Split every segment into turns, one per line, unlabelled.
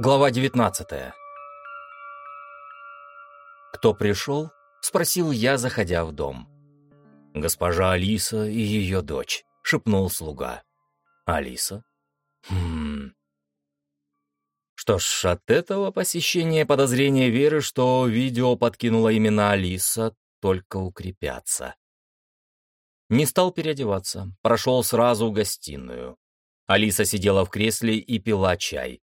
Глава 19 «Кто пришел?» — спросил я, заходя в дом. «Госпожа Алиса и ее дочь», — шепнул слуга. «Алиса? Хм...» Что ж, от этого посещения подозрения Веры, что видео подкинула именно Алиса, только укрепятся. Не стал переодеваться, прошел сразу в гостиную. Алиса сидела в кресле и пила чай.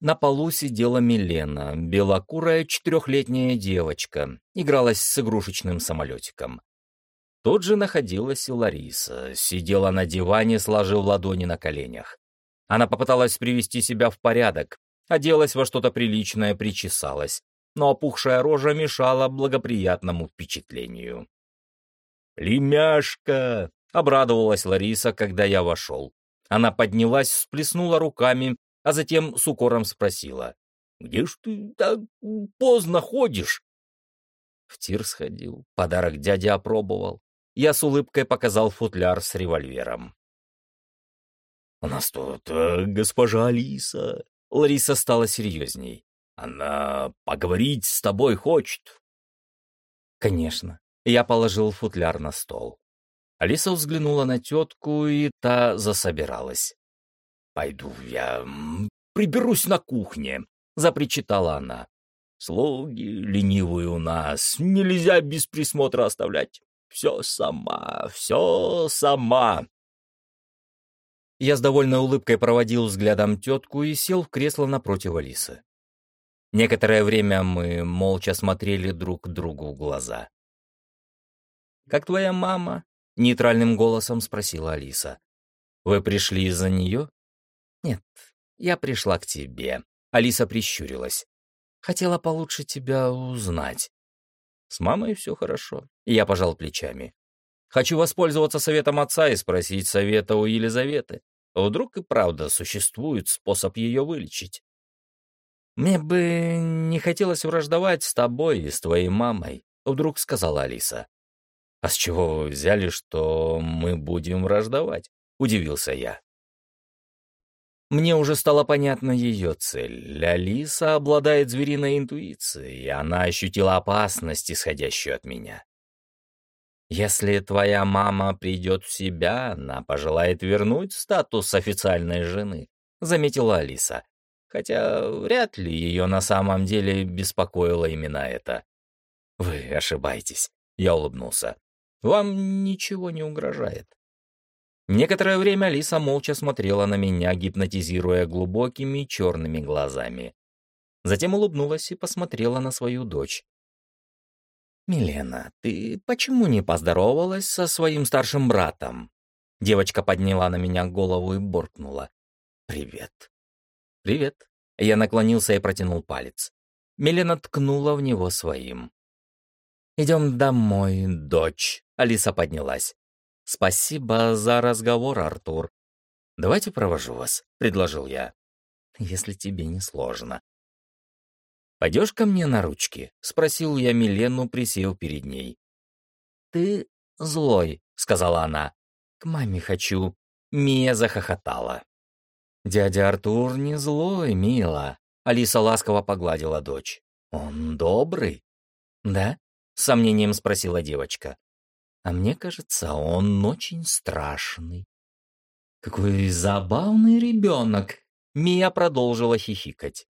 На полу сидела Милена, белокурая четырехлетняя девочка, игралась с игрушечным самолетиком. Тут же находилась и Лариса, сидела на диване, сложив ладони на коленях. Она попыталась привести себя в порядок, оделась во что-то приличное, причесалась, но опухшая рожа мешала благоприятному впечатлению. «Племяшка!» — обрадовалась Лариса, когда я вошел. Она поднялась, всплеснула руками, а затем с укором спросила. «Где ж ты так поздно ходишь?» В тир сходил, подарок дядя опробовал. Я с улыбкой показал футляр с револьвером. «У нас тут э, госпожа Алиса». Лариса стала серьезней. «Она поговорить с тобой хочет». «Конечно». Я положил футляр на стол. Алиса взглянула на тетку, и та засобиралась. «Пойду я приберусь на кухне», — запричитала она. «Слуги ленивые у нас, нельзя без присмотра оставлять. Все сама, все сама». Я с довольной улыбкой проводил взглядом тетку и сел в кресло напротив Алисы. Некоторое время мы молча смотрели друг другу в глаза. «Как твоя мама?» — нейтральным голосом спросила Алиса. «Вы пришли из-за нее?» «Нет, я пришла к тебе». Алиса прищурилась. «Хотела получше тебя узнать». «С мамой все хорошо». Я пожал плечами. «Хочу воспользоваться советом отца и спросить совета у Елизаветы. Вдруг и правда существует способ ее вылечить?» «Мне бы не хотелось враждовать с тобой и с твоей мамой», — вдруг сказала Алиса. «А с чего вы взяли, что мы будем враждовать?» — удивился я. Мне уже стала понятна ее цель. Алиса обладает звериной интуицией, и она ощутила опасность, исходящую от меня. Если твоя мама придет в себя, она пожелает вернуть статус официальной жены, заметила Алиса. Хотя вряд ли ее на самом деле беспокоило именно это. Вы ошибаетесь, я улыбнулся. Вам ничего не угрожает. Некоторое время Алиса молча смотрела на меня, гипнотизируя глубокими черными глазами. Затем улыбнулась и посмотрела на свою дочь. «Милена, ты почему не поздоровалась со своим старшим братом?» Девочка подняла на меня голову и боркнула. «Привет». «Привет». Я наклонился и протянул палец. Милена ткнула в него своим. «Идем домой, дочь», — Алиса поднялась. «Спасибо за разговор, Артур. Давайте провожу вас», — предложил я. «Если тебе не сложно». «Пойдешь ко мне на ручки?» — спросил я Милену, присев перед ней. «Ты злой», — сказала она. «К маме хочу». Мия захохотала. «Дядя Артур не злой, мила», — Алиса ласково погладила дочь. «Он добрый». «Да?» — с сомнением спросила девочка. А мне кажется, он очень страшный. Какой забавный ребенок! Мия продолжила хихикать.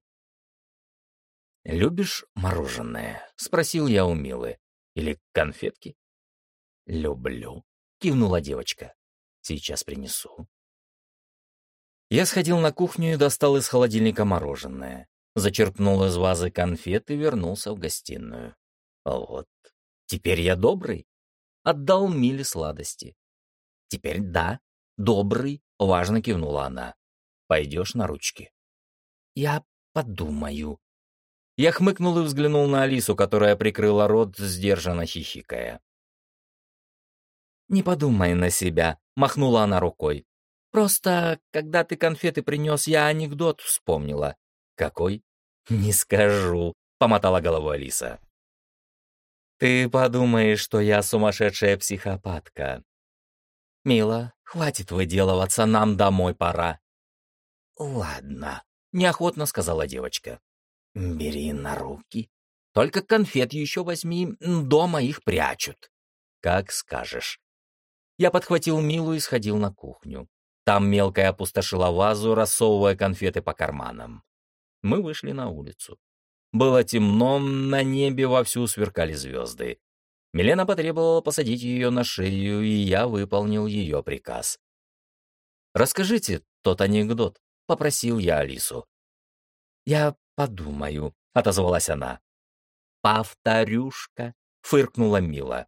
«Любишь мороженое?» — спросил я у Милы. «Или конфетки?» «Люблю», — кивнула девочка. «Сейчас принесу». Я сходил на кухню и достал из холодильника мороженое. Зачерпнул из вазы конфет и вернулся в гостиную. Вот, теперь я добрый отдал Миле сладости. «Теперь да, добрый», — важно кивнула она. «Пойдешь на ручки?» «Я подумаю». Я хмыкнул и взглянул на Алису, которая прикрыла рот, сдержанно хихикая. «Не подумай на себя», — махнула она рукой. «Просто, когда ты конфеты принес, я анекдот вспомнила». «Какой?» «Не скажу», — помотала головой Алиса. Ты подумаешь, что я сумасшедшая психопатка. Мила, хватит выделываться, нам домой пора. Ладно. — неохотно сказала девочка. «Бери на руки. Только конфет еще возьми, дома их прячут». «Как скажешь». Я подхватил Милу и сходил на кухню. Там мелкая опустошила вазу, рассовывая конфеты по карманам. Мы вышли на улицу. Было темно, на небе вовсю сверкали звезды. Милена потребовала посадить ее на шею, и я выполнил ее приказ. «Расскажите тот анекдот», — попросил я Алису. «Я подумаю», — отозвалась она. «Повторюшка», — фыркнула Мила.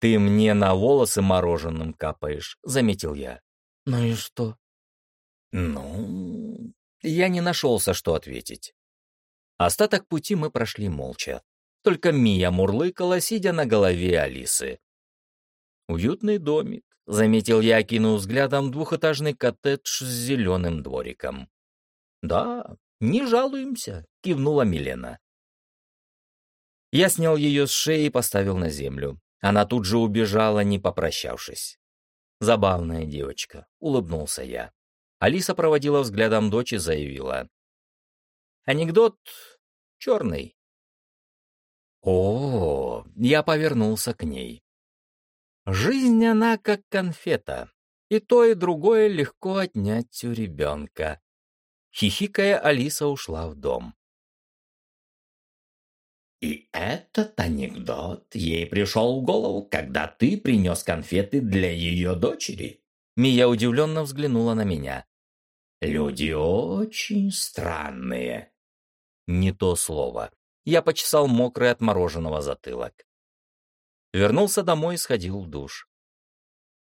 «Ты мне на волосы мороженым капаешь», — заметил я. «Ну и что?» «Ну...» Я не нашелся, что ответить. Остаток пути мы прошли молча. Только Мия мурлыкала, сидя на голове Алисы. «Уютный домик», — заметил я, окинув взглядом двухэтажный коттедж с зеленым двориком. «Да, не жалуемся», — кивнула Милена. Я снял ее с шеи и поставил на землю. Она тут же убежала, не попрощавшись. «Забавная девочка», — улыбнулся я. Алиса проводила взглядом дочь и заявила. «Анекдот черный». О, я повернулся к ней. Жизнь она как конфета, и то, и другое легко отнять у ребенка. Хихикая, Алиса ушла в дом.
И этот анекдот ей пришел в голову, когда ты принес конфеты для ее дочери.
Мия удивленно взглянула на меня.
Люди очень странные.
Не то слово. Я почесал мокрый от мороженого затылок. Вернулся домой и сходил в душ.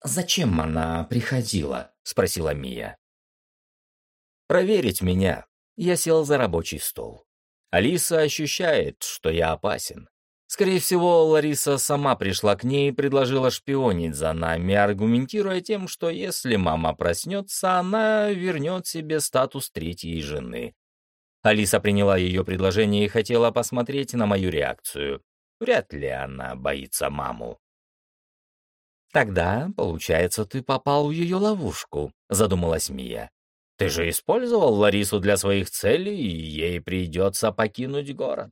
«Зачем она приходила?» — спросила Мия.
«Проверить меня». Я сел за рабочий стол. Алиса ощущает, что я опасен. Скорее всего, Лариса сама пришла к ней и предложила шпионить за нами, аргументируя тем, что если мама проснется, она вернет себе статус третьей жены. Алиса приняла ее предложение и хотела посмотреть на мою реакцию. Вряд ли она боится маму. «Тогда, получается, ты попал в ее ловушку», — задумалась Мия. Ты же использовал Ларису для своих целей, и ей придется покинуть город.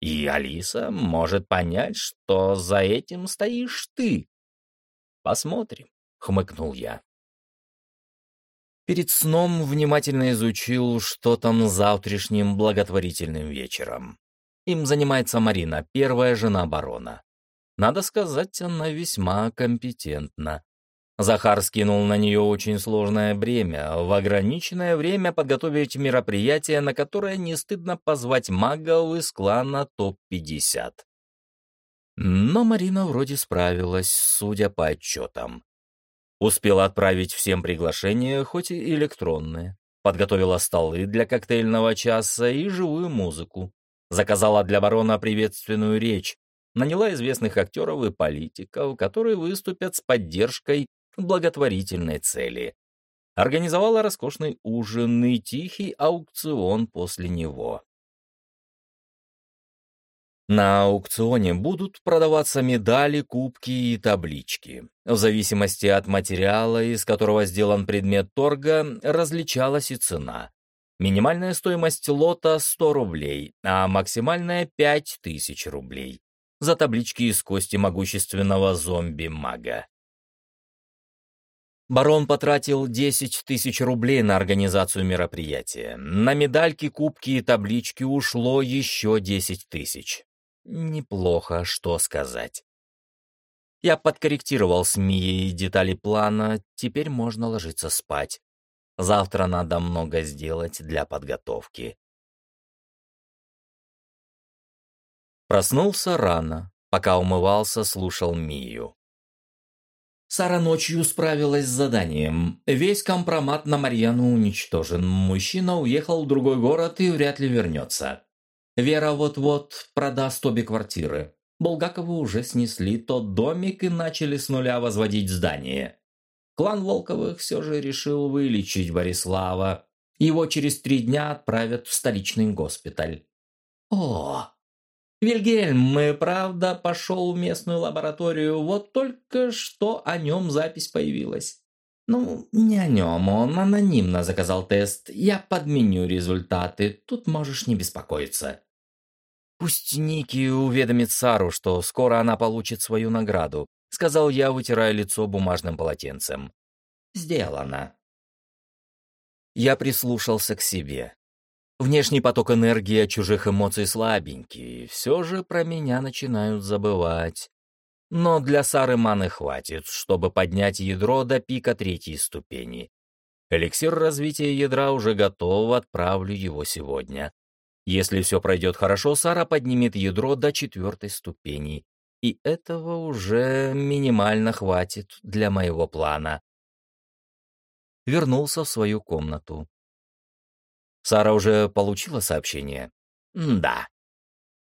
И Алиса может понять, что за этим стоишь ты. Посмотрим, — хмыкнул я. Перед сном внимательно изучил, что там завтрашним благотворительным вечером. Им занимается Марина, первая жена барона. Надо сказать, она весьма компетентна. Захар скинул на нее очень сложное бремя, в ограниченное время подготовить мероприятие, на которое не стыдно позвать магов из клана ТОП-50. Но Марина вроде справилась, судя по отчетам. Успела отправить всем приглашения, хоть и электронные. Подготовила столы для коктейльного часа и живую музыку. Заказала для барона приветственную речь. Наняла известных актеров и политиков, которые выступят с поддержкой благотворительной цели. Организовала роскошный ужин и тихий аукцион после него. На аукционе будут продаваться медали, кубки и таблички. В зависимости от материала, из которого сделан предмет торга, различалась и цена. Минимальная стоимость лота – 100 рублей, а максимальная – 5000 рублей. За таблички из кости могущественного зомби-мага. Барон потратил 10 тысяч рублей на организацию мероприятия. На медальки, кубки и таблички ушло еще 10 тысяч. Неплохо, что сказать. Я подкорректировал с Мией детали плана, теперь можно ложиться спать. Завтра надо много сделать для подготовки. Проснулся рано, пока умывался, слушал Мию. Сара ночью справилась с заданием. Весь компромат на Марьяну уничтожен. Мужчина уехал в другой город и вряд ли вернется. Вера вот-вот продаст обе квартиры. Булгакову уже снесли тот домик и начали с нуля возводить здание. Клан Волковых все же решил вылечить Борислава. Его через три дня отправят в столичный госпиталь. О, Вильгельм, и правда, пошел в местную лабораторию, вот только что о нем запись появилась.
Ну, не о нем, он анонимно заказал тест. Я подменю результаты, тут можешь не беспокоиться.
Пусть Ники уведомит Сару, что скоро она получит свою награду, сказал я, вытирая лицо бумажным полотенцем.
Сделано.
Я прислушался к себе. Внешний поток энергии от чужих эмоций слабенький, все же про меня начинают забывать. Но для Сары маны хватит, чтобы поднять ядро до пика третьей ступени. Эликсир развития ядра уже готов, отправлю его сегодня. Если все пройдет хорошо, Сара поднимет ядро до четвертой ступени. И этого уже минимально хватит для моего плана. Вернулся в свою комнату. Сара уже получила сообщение?
Да.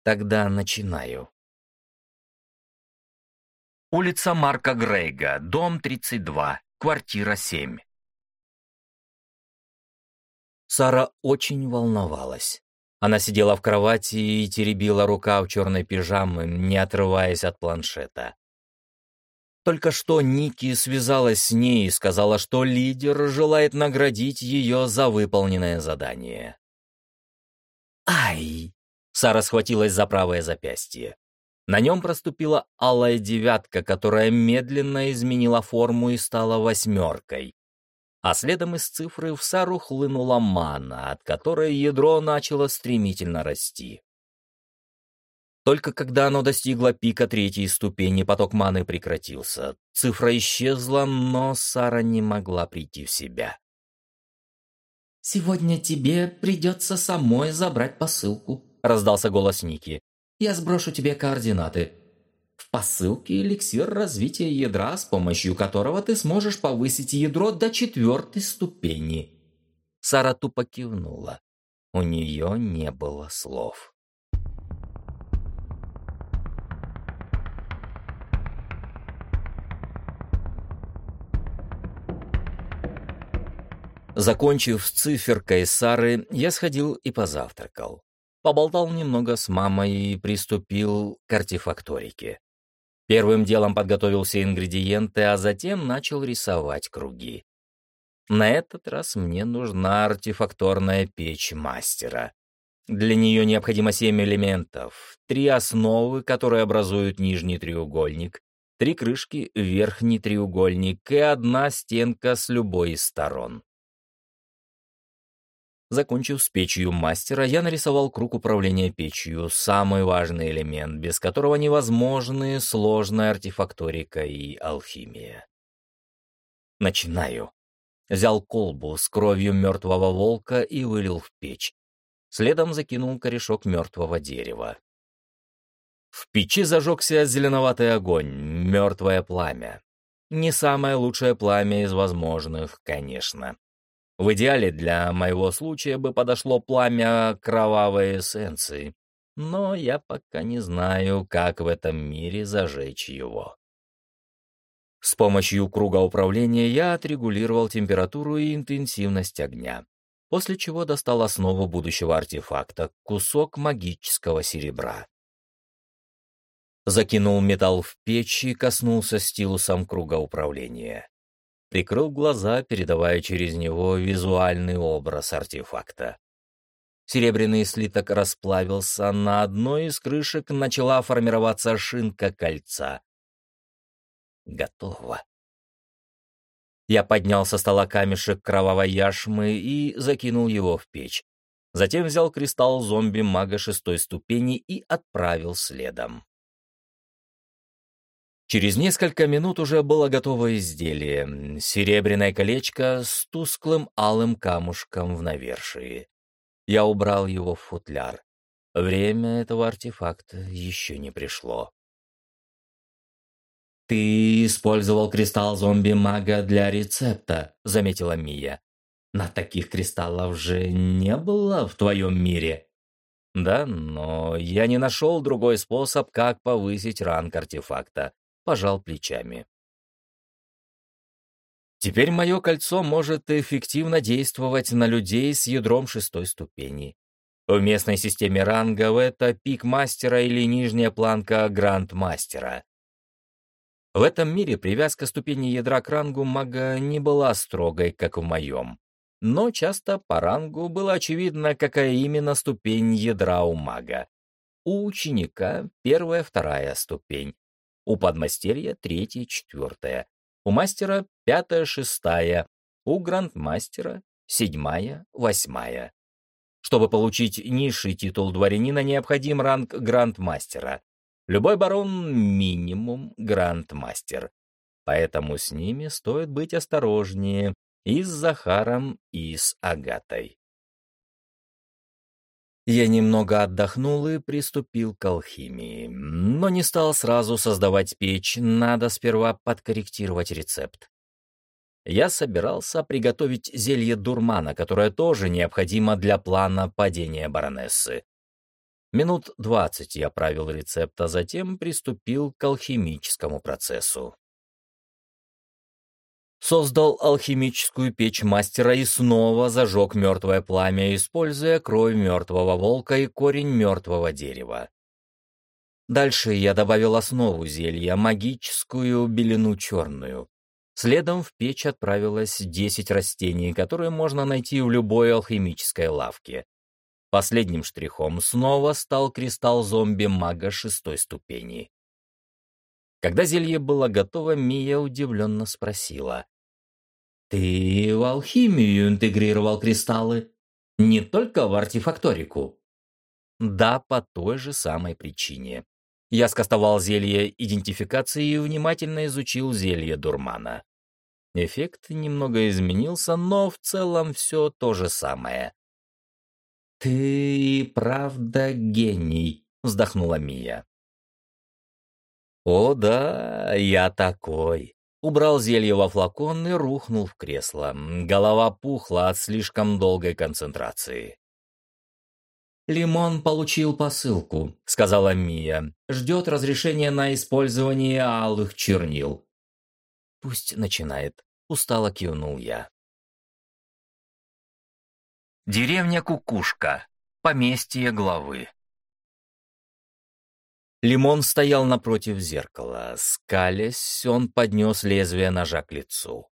Тогда начинаю. Улица Марка Грейга, дом 32, квартира 7. Сара очень волновалась. Она сидела в кровати и теребила рука в черной пижамы, не отрываясь от планшета. Только что Ники связалась с ней и сказала, что лидер желает наградить ее за выполненное задание.
«Ай!»
— Сара схватилась за правое запястье. На нем проступила алая девятка, которая медленно изменила форму и стала восьмеркой. А следом из цифры в Сару хлынула мана, от которой ядро начало стремительно расти. Только когда оно достигло пика третьей ступени, поток маны прекратился. Цифра исчезла, но Сара не могла прийти в себя.
«Сегодня тебе придется самой забрать посылку», — раздался голос Ники. Я сброшу тебе координаты. В посылке эликсир развития ядра, с помощью которого ты сможешь повысить ядро до четвертой ступени».
Сара тупо кивнула. У нее не было слов. Закончив с циферкой Сары, я сходил и позавтракал поболтал немного с мамой и приступил к артефакторике. Первым делом подготовил все ингредиенты, а затем начал рисовать круги. На этот раз мне нужна артефакторная печь мастера. Для нее необходимо семь элементов, три основы, которые образуют нижний треугольник, три крышки, верхний треугольник и одна стенка с любой из сторон. Закончив с печью мастера, я нарисовал круг управления печью, самый важный элемент, без которого невозможны сложная артефакторика и алхимия. Начинаю. Взял колбу с кровью мертвого волка и вылил в печь. Следом закинул корешок мертвого дерева. В печи зажегся зеленоватый огонь, мертвое пламя. Не самое лучшее пламя из возможных, конечно. В идеале для моего случая бы подошло пламя кровавой эссенции, но я пока не знаю, как в этом мире зажечь его. С помощью круга управления я отрегулировал температуру и интенсивность огня, после чего достал основу будущего артефакта — кусок магического серебра. Закинул металл в печь и коснулся стилусом круга управления прикрыл глаза, передавая через него визуальный образ артефакта. Серебряный слиток расплавился, на одной из крышек начала формироваться шинка кольца. Готово. Я поднял со стола камешек кровавой яшмы и закинул его в печь. Затем взял кристалл зомби-мага шестой ступени и отправил следом. Через несколько минут уже было готово изделие — серебряное колечко с тусклым алым камушком в навершии. Я убрал его в футляр. Время этого артефакта еще не пришло.
«Ты использовал кристалл зомби-мага для рецепта», — заметила Мия. «На таких кристаллов же не было в твоем мире».
«Да, но я не нашел другой способ, как повысить ранг артефакта», пожал плечами. Теперь мое кольцо может эффективно действовать на людей с ядром шестой ступени. В местной системе рангов это пик мастера или нижняя планка гранд мастера. В этом мире привязка ступени ядра к рангу мага не была строгой, как в моем. Но часто по рангу было очевидно, какая именно ступень ядра у мага. У ученика первая, вторая ступень, у подмастерья третья, четвертая, у мастера пятая, шестая, у грандмастера седьмая, восьмая. Чтобы получить низший титул дворянина, необходим ранг грандмастера. Любой барон — минимум грандмастер. Поэтому с ними стоит быть осторожнее и с Захаром, и с Агатой. Я немного отдохнул и приступил к алхимии, но не стал сразу создавать печь, надо сперва подкорректировать рецепт. Я собирался приготовить зелье дурмана, которое тоже необходимо для плана падения баронессы. Минут двадцать я правил рецепт, а затем приступил к алхимическому процессу. Создал алхимическую печь мастера и снова зажег мертвое пламя, используя кровь мертвого волка и корень мертвого дерева. Дальше я добавил основу зелья, магическую белину черную. Следом в печь отправилось 10 растений, которые можно найти в любой алхимической лавке. Последним штрихом снова стал кристалл зомби-мага шестой ступени. Когда зелье было готово, Мия удивленно спросила. «Ты в алхимию интегрировал кристаллы? Не только в артефакторику?» «Да, по той же самой причине. Я скостовал зелье идентификации и внимательно изучил зелье дурмана. Эффект немного изменился, но в целом все то же самое. «Ты правда гений», — вздохнула Мия. «О да, я такой». Убрал зелье во флакон и рухнул в кресло. Голова пухла от слишком долгой концентрации. «Лимон получил посылку», — сказала Мия. «Ждет разрешения на использование алых чернил». «Пусть начинает», — устало кивнул я. Деревня Кукушка. Поместье главы. Лимон стоял напротив зеркала. Скалясь, он поднес лезвие ножа к лицу.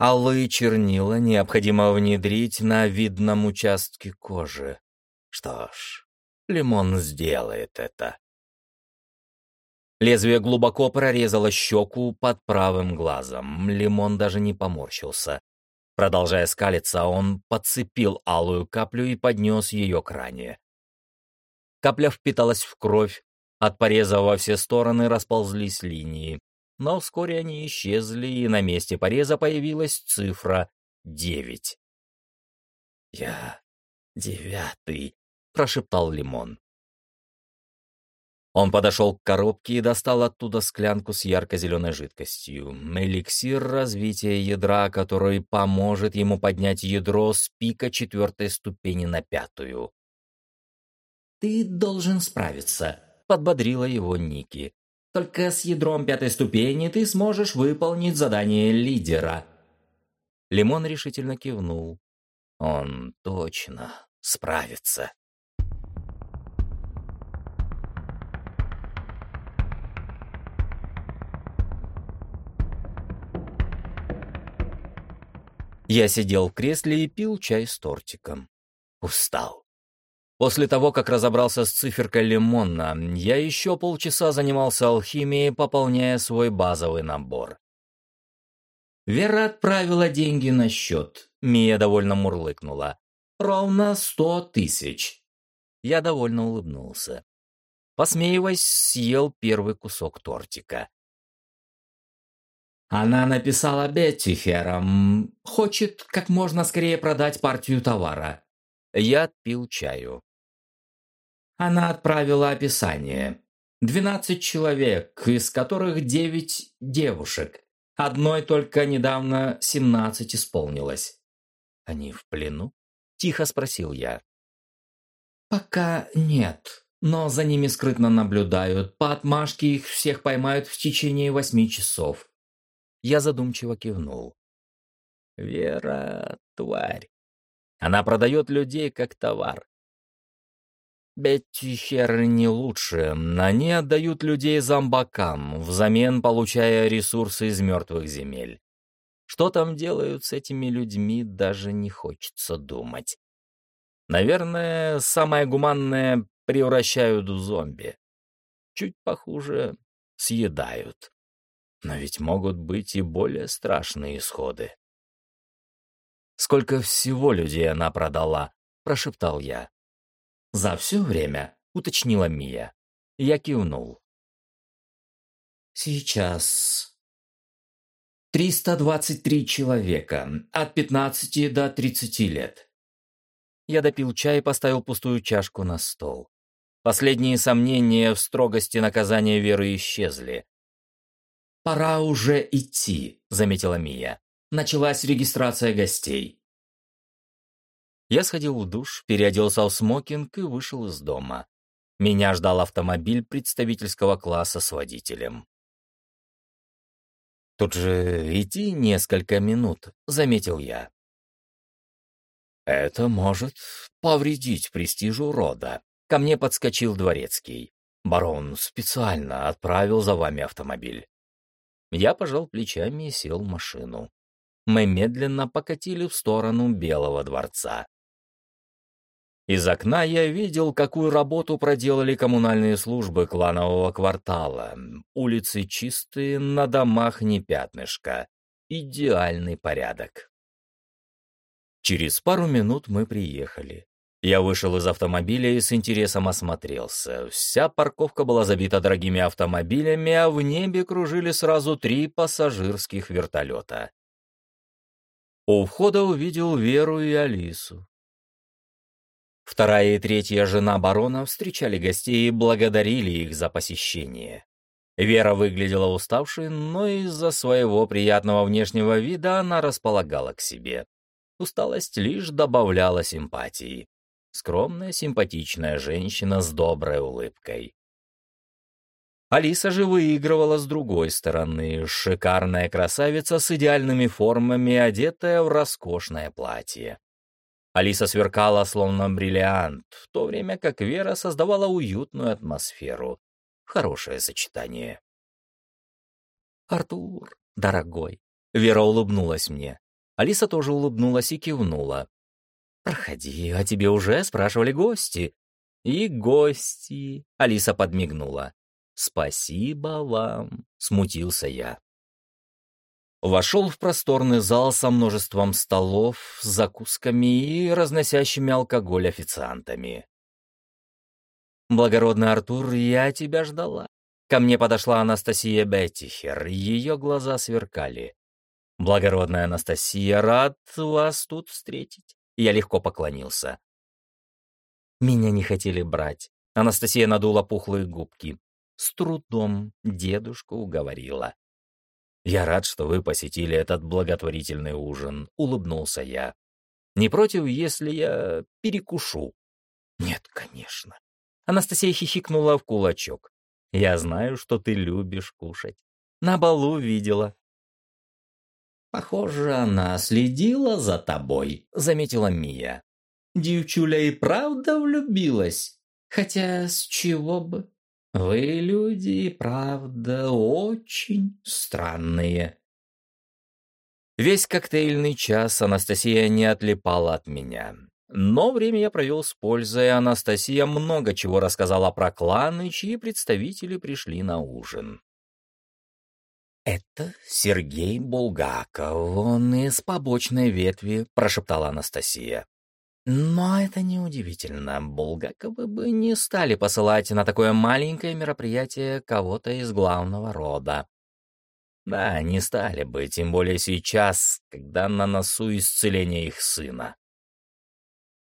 Алые чернила необходимо внедрить на видном участке кожи. Что ж, Лимон сделает это. Лезвие глубоко прорезало щеку под правым глазом. Лимон даже не поморщился. Продолжая скалиться, он подцепил алую каплю и поднес ее к ране. Капля впиталась в кровь, от пореза во все стороны расползлись линии, но вскоре они исчезли, и на месте пореза появилась цифра девять. «Я девятый», — прошептал Лимон. Он подошел к коробке и достал оттуда склянку с ярко-зеленой жидкостью. Эликсир развития ядра, который поможет ему поднять ядро с пика четвертой ступени на пятую. «Ты должен справиться», — подбодрила его Ники. «Только с ядром пятой ступени ты сможешь выполнить задание лидера». Лимон решительно кивнул. «Он точно справится». Я сидел в кресле и пил чай с тортиком. Устал. После того, как разобрался с циферкой лимона, я еще полчаса занимался алхимией, пополняя свой базовый набор. Вера отправила деньги на счет. Мия довольно мурлыкнула. Ровно сто тысяч. Я довольно улыбнулся. Посмеиваясь, съел первый кусок тортика. Она написала Бетти Хером. Хочет как можно скорее продать партию товара. Я пил чаю. Она отправила описание. Двенадцать человек, из которых девять девушек. Одной только недавно семнадцать исполнилось. Они в плену? Тихо спросил я. Пока нет, но за ними скрытно наблюдают. По отмашке их всех поймают в течение восьми часов. Я задумчиво кивнул. Вера — тварь. Она продает людей как товар. Беттихеры не лучше. Они отдают людей зомбакам, взамен получая ресурсы из мертвых земель. Что там делают с этими людьми, даже не хочется думать. Наверное, самое гуманное — превращают в зомби. Чуть похуже — съедают. Но ведь могут быть и более страшные исходы. «Сколько всего людей она продала?» — прошептал я. «За все время?» — уточнила Мия. Я кивнул. «Сейчас...» 323 человека, от 15 до 30 лет. Я допил чай и поставил пустую чашку на стол. Последние сомнения в строгости наказания Веры исчезли. «Пора уже идти», — заметила Мия. Началась регистрация гостей. Я сходил в душ, переоделся в смокинг и вышел из дома. Меня ждал автомобиль представительского класса с водителем. «Тут же идти несколько минут», — заметил я. «Это может повредить престижу рода», — ко мне подскочил дворецкий. «Барон специально отправил за вами автомобиль». Я пожал плечами и сел в машину. Мы медленно покатили в сторону Белого дворца. Из окна я видел, какую работу проделали коммунальные службы кланового квартала. Улицы чистые, на домах не пятнышко. Идеальный порядок. Через пару минут мы приехали. Я вышел из автомобиля и с интересом осмотрелся. Вся парковка была забита дорогими автомобилями, а в небе кружили сразу три пассажирских вертолета. У входа увидел Веру и Алису. Вторая и третья жена барона встречали гостей и благодарили их за посещение. Вера выглядела уставшей, но из-за своего приятного внешнего вида она располагала к себе. Усталость лишь добавляла симпатии. Скромная, симпатичная женщина с доброй улыбкой. Алиса же выигрывала с другой стороны. Шикарная красавица с идеальными формами, одетая в роскошное платье. Алиса сверкала, словно бриллиант, в то время как Вера создавала уютную атмосферу. Хорошее сочетание. «Артур, дорогой!» Вера улыбнулась мне. Алиса тоже улыбнулась и кивнула. «Проходи, а тебе уже спрашивали гости». «И гости!» — Алиса подмигнула. «Спасибо вам!» — смутился я. Вошел в просторный зал со множеством столов, закусками и разносящими алкоголь официантами. «Благородный Артур, я тебя ждала». Ко мне подошла Анастасия Беттихер, ее глаза сверкали. «Благородная Анастасия, рад вас тут встретить». Я легко поклонился. Меня не хотели брать. Анастасия надула пухлые губки. С трудом дедушку уговорила. «Я рад, что вы посетили этот благотворительный ужин», — улыбнулся я. «Не против, если я перекушу?» «Нет, конечно». Анастасия хихикнула в кулачок. «Я знаю, что ты любишь кушать. На балу видела». «Похоже, она следила за тобой», — заметила Мия. «Девчуля и правда влюбилась. Хотя с чего бы?» Вы, люди, правда, очень странные. Весь коктейльный час Анастасия не отлипала от меня. Но время я провел с пользой, Анастасия много чего рассказала про кланы, чьи представители пришли на ужин. «Это Сергей Булгаков, он из побочной ветви», — прошептала Анастасия. Но это неудивительно. Булгаковы бы не стали посылать на такое маленькое мероприятие кого-то из главного рода. Да, не стали бы, тем более сейчас, когда на носу исцеление их сына.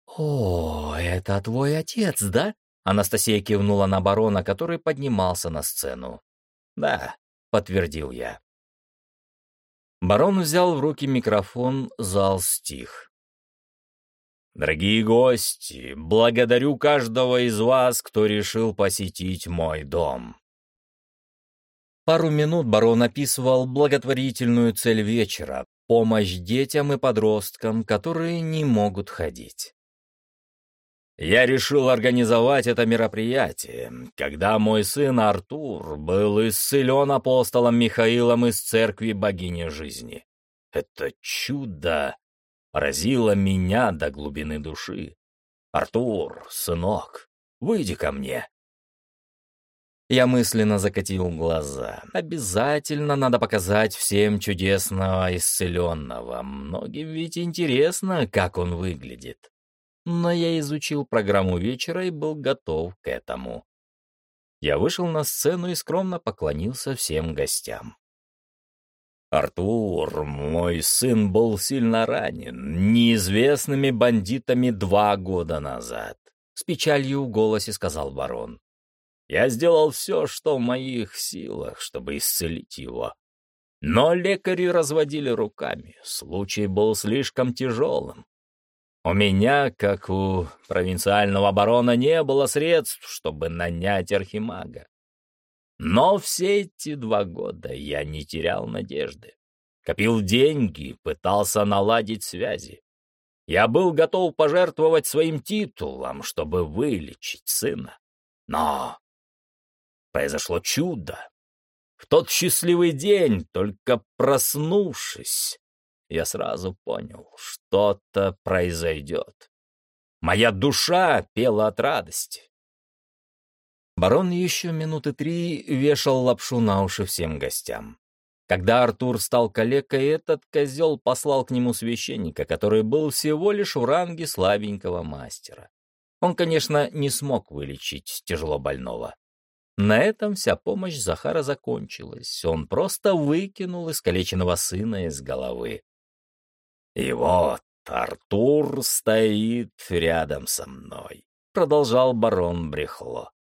«О, это твой отец, да?» Анастасия кивнула на барона, который поднимался на сцену. «Да», — подтвердил я. Барон взял в руки микрофон, зал стих. Дорогие гости, благодарю каждого из вас, кто решил посетить мой дом. Пару минут барон описывал благотворительную цель вечера — помощь детям и подросткам, которые не могут ходить. Я решил организовать это мероприятие, когда мой сын Артур был исцелен апостолом Михаилом из церкви богини жизни. Это чудо поразило меня до глубины души. «Артур, сынок, выйди ко мне».
Я мысленно закатил глаза. Обязательно надо показать всем чудесного исцеленного. Многим ведь интересно, как он выглядит но я изучил программу вечера и был готов к этому. Я вышел на сцену и скромно поклонился всем гостям.
«Артур, мой сын был сильно ранен неизвестными бандитами два года назад», — с печалью в голосе сказал барон. «Я сделал все, что в моих силах, чтобы исцелить его. Но лекари разводили руками, случай был слишком тяжелым. У меня, как у провинциального барона, не было средств, чтобы нанять архимага. Но все эти два года я не терял надежды. Копил деньги, пытался наладить связи. Я был готов пожертвовать своим титулом, чтобы вылечить сына. Но произошло чудо. В тот счастливый день, только проснувшись, я сразу понял, что-то произойдет. Моя душа пела от радости.
Барон еще минуты три вешал лапшу на уши всем гостям. Когда Артур стал калекой, этот козел послал к нему священника, который был всего лишь в ранге слабенького мастера. Он, конечно, не смог вылечить тяжело больного. На этом вся помощь Захара закончилась. Он просто выкинул искалеченного сына из головы.
И вот Артур стоит рядом со мной, продолжал барон Брехло.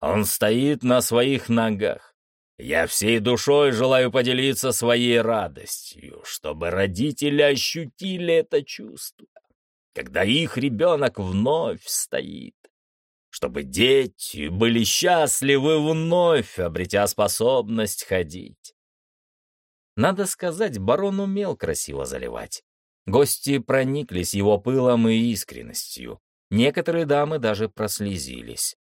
Он стоит на своих ногах. Я всей душой желаю поделиться своей радостью, чтобы родители ощутили это чувство, когда их ребенок вновь стоит, чтобы дети были счастливы вновь, обретя способность ходить.
Надо сказать, барон умел красиво заливать. Гости прониклись его пылом и искренностью. Некоторые дамы даже прослезились.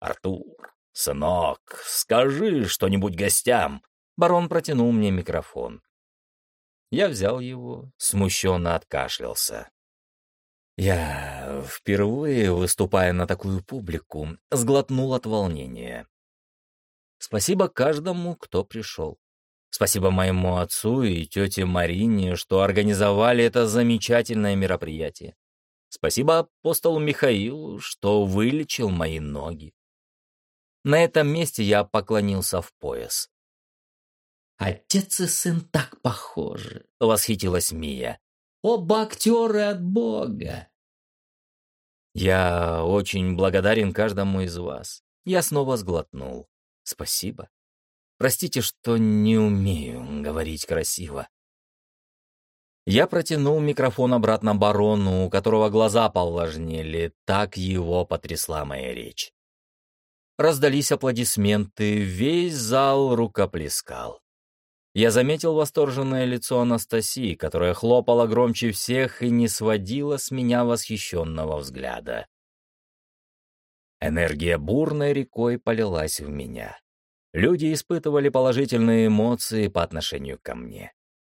«Артур, сынок, скажи что-нибудь гостям!»
Барон протянул мне микрофон. Я взял его, смущенно откашлялся. Я впервые, выступая на такую публику, сглотнул от волнения. Спасибо каждому, кто пришел. Спасибо моему отцу и тете Марине, что организовали это замечательное мероприятие. Спасибо апостолу Михаилу, что вылечил мои ноги. На этом месте я поклонился в пояс. «Отец и сын так похожи», — восхитилась Мия. «Оба актеры от Бога». «Я очень благодарен каждому из вас». Я снова сглотнул. «Спасибо». Простите, что не умею говорить красиво. Я протянул микрофон обратно барону, у которого глаза повлажнели, так его потрясла моя речь. Раздались аплодисменты, весь зал рукоплескал. Я заметил восторженное лицо Анастасии, которая хлопала громче всех и не сводила с меня восхищенного взгляда. Энергия бурной рекой полилась в меня. Люди испытывали положительные эмоции по отношению ко мне.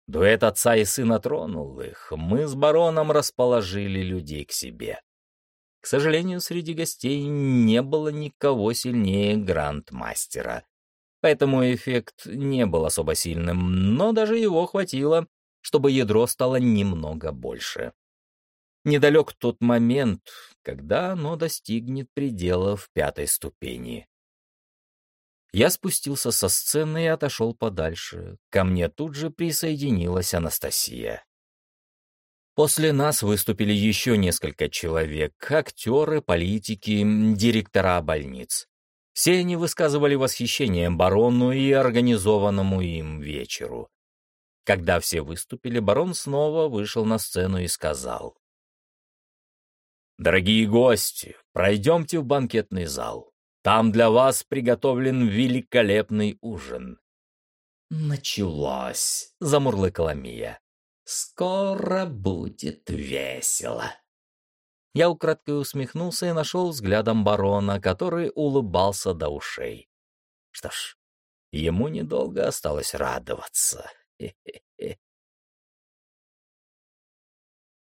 Дуэт отца и сына тронул их, мы с бароном расположили людей к себе. К сожалению, среди гостей не было никого сильнее гранд-мастера. Поэтому эффект не был особо сильным, но даже его хватило, чтобы ядро стало немного больше. Недалек тот момент, когда оно достигнет пределов пятой ступени. Я спустился со сцены и отошел подальше. Ко мне тут же присоединилась Анастасия. После нас выступили еще несколько человек, актеры, политики, директора больниц. Все они высказывали восхищение барону и организованному им вечеру. Когда все выступили, барон снова вышел на сцену и сказал. «Дорогие гости, пройдемте в банкетный зал. Там для вас приготовлен великолепный ужин». «Началось», — замурлыкала Мия. «Скоро будет весело».
Я украдкой усмехнулся и нашел взглядом барона, который улыбался до ушей. Что ж, ему недолго осталось радоваться. Хе -хе.